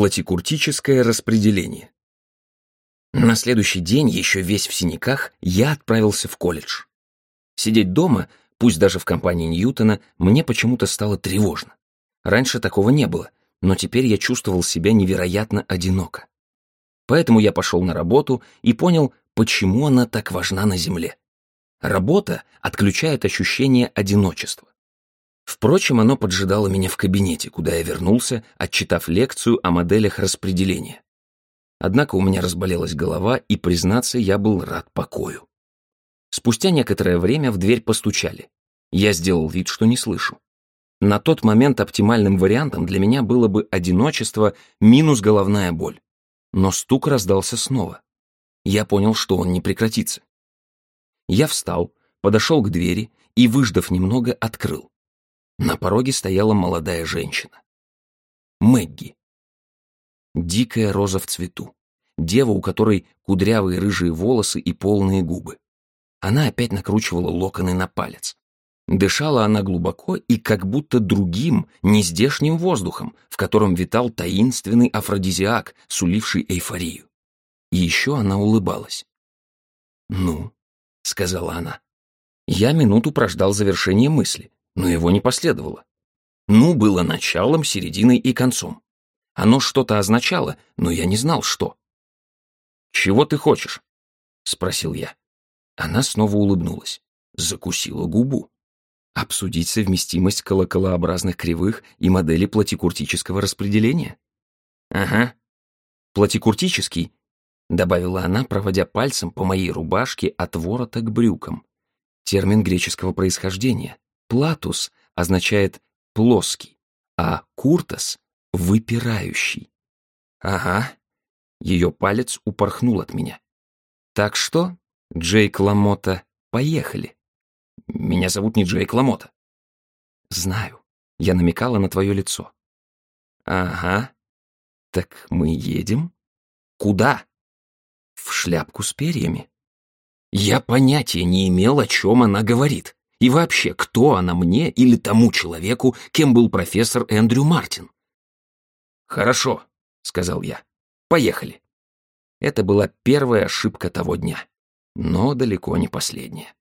Платикуртическое распределение. На следующий день, еще весь в синяках, я отправился в колледж. Сидеть дома, пусть даже в компании Ньютона, мне почему-то стало тревожно. Раньше такого не было, но теперь я чувствовал себя невероятно одиноко. Поэтому я пошел на работу и понял, почему она так важна на Земле. Работа отключает ощущение одиночества. Впрочем, оно поджидало меня в кабинете, куда я вернулся, отчитав лекцию о моделях распределения. Однако у меня разболелась голова, и, признаться, я был рад покою. Спустя некоторое время в дверь постучали. Я сделал вид, что не слышу. На тот момент оптимальным вариантом для меня было бы одиночество минус головная боль. Но стук раздался снова. Я понял, что он не прекратится. Я встал, подошел к двери и, выждав немного, открыл. На пороге стояла молодая женщина. Мэгги. Дикая роза в цвету. Дева, у которой кудрявые рыжие волосы и полные губы. Она опять накручивала локоны на палец. Дышала она глубоко и как будто другим, нездешним воздухом, в котором витал таинственный афродизиак, суливший эйфорию. И еще она улыбалась. «Ну», — сказала она. Я минуту прождал завершение мысли, но его не последовало. «Ну» было началом, серединой и концом. Оно что-то означало, но я не знал, что. «Чего ты хочешь?» — спросил я. Она снова улыбнулась, закусила губу. Обсудить совместимость колоколообразных кривых и модели платикуртического распределения? Ага. Платикуртический, добавила она, проводя пальцем по моей рубашке от ворота к брюкам. Термин греческого происхождения. Платус означает плоский, а куртос — выпирающий. Ага. Ее палец упорхнул от меня. Так что, Джейк Ламота, поехали. Меня зовут не Джейк Ламота. Знаю. Я намекала на твое лицо. Ага. Так мы едем? Куда? В шляпку с перьями. Я понятия не имел, о чем она говорит. И вообще, кто она мне или тому человеку, кем был профессор Эндрю Мартин? «Хорошо», — сказал я. «Поехали». Это была первая ошибка того дня, но далеко не последняя.